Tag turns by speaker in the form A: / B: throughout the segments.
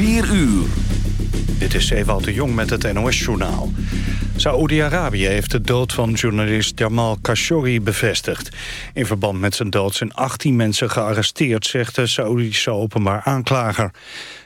A: 4 uur.
B: Dit is Ewout de Jong met het NOS-journaal. Saoedi-Arabië heeft de dood van journalist Jamal Khashoggi bevestigd. In verband met zijn dood zijn 18 mensen gearresteerd... zegt de Saoedische openbaar aanklager.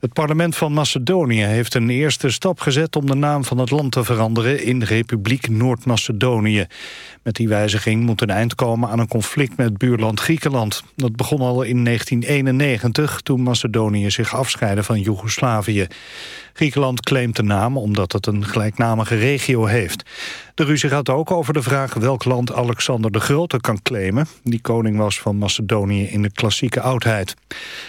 B: Het parlement van Macedonië heeft een eerste stap gezet om de naam van het land te veranderen in Republiek Noord-Macedonië. Met die wijziging moet een eind komen aan een conflict met buurland Griekenland. Dat begon al in 1991 toen Macedonië zich afscheidde van Joegoslavië. Griekenland claimt de naam omdat het een gelijknamige regio heeft. De ruzie gaat ook over de vraag welk land Alexander de Grote kan claimen. Die koning was van Macedonië in de klassieke oudheid.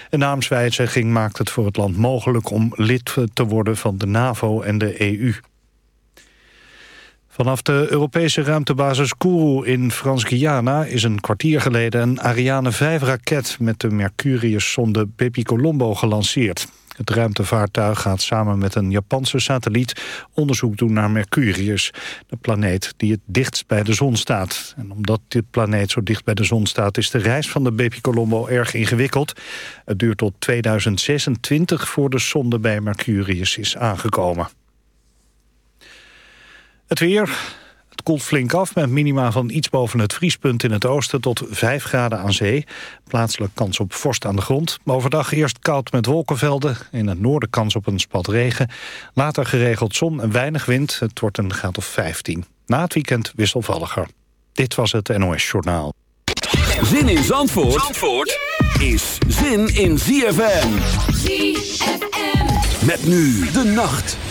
B: Een naamswijziging maakt het voor het land mogelijk om lid te worden van de NAVO en de EU. Vanaf de Europese ruimtebasis Kourou in Frans-Guyana... is een kwartier geleden een Ariane 5-raket met de Mercurius-zonde Bepi Colombo gelanceerd. Het ruimtevaartuig gaat samen met een Japanse satelliet onderzoek doen naar Mercurius, de planeet die het dichtst bij de zon staat. En omdat dit planeet zo dicht bij de zon staat, is de reis van de Bepi Colombo erg ingewikkeld. Het duurt tot 2026 voor de zonde bij Mercurius is aangekomen. Het weer, het koelt flink af met minima van iets boven het vriespunt in het oosten tot 5 graden aan zee. Plaatselijk kans op vorst aan de grond. Overdag eerst koud met wolkenvelden. In het noorden kans op een spat regen. Later geregeld zon en weinig wind. Het wordt een graad of 15. Na het weekend wisselvalliger. Dit was het NOS Journaal.
A: Zin in Zandvoort, Zandvoort is zin in ZFM. ZFM. Met nu de nacht.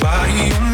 C: Body on my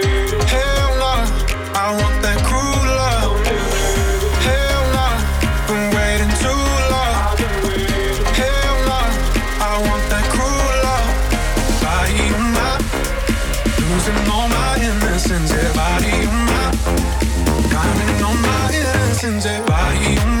C: Innocence. Yeah, body on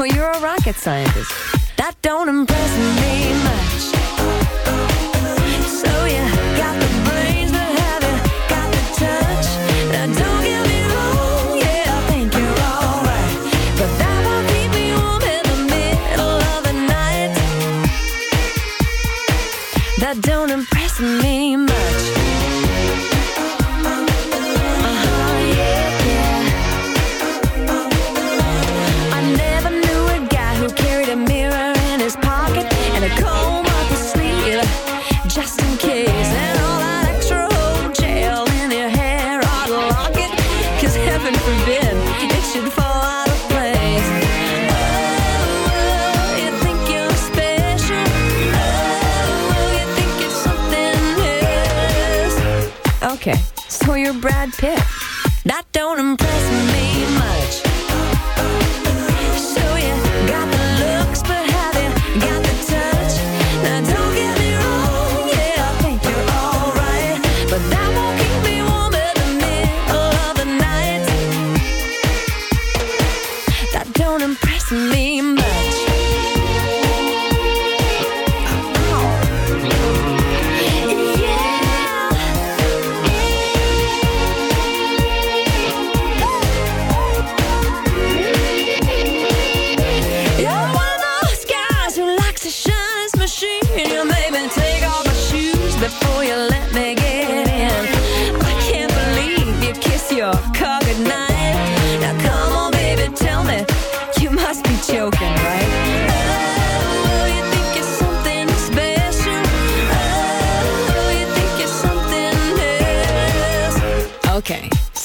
D: know you're a rocket scientist. That don't impress me.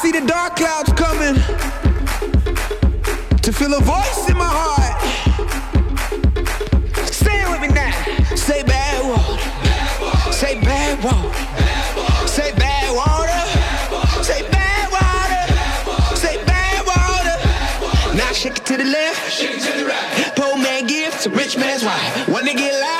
E: see the dark clouds coming to feel a voice in my heart. Stay with me now. Say bad water. Bad water. Say bad water. Bad water. Say bad water. Say bad water. Say bad water. Now shake it to the left. Shake it to the right. Poor man gives to rich man's wife. When they get loud.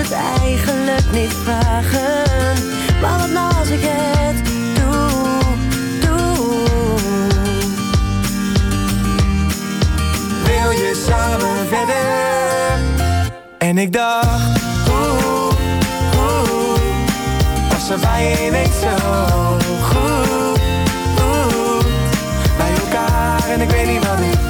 D: het eigenlijk niet vragen. Maar wat nou als ik het doe, doe?
F: Wil je samen verder? En ik dacht, oeh, oeh, als er bij je niet zo goed? Oeh, bij elkaar en ik weet niet wat ik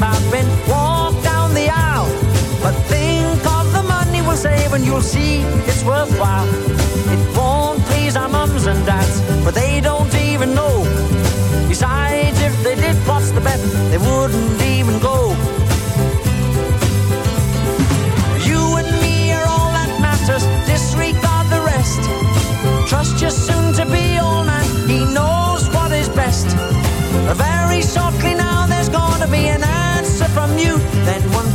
G: When walk down the aisle. But think of the money we'll save and you'll see it's worthwhile. It won't please our mums and dads, but they don't even know.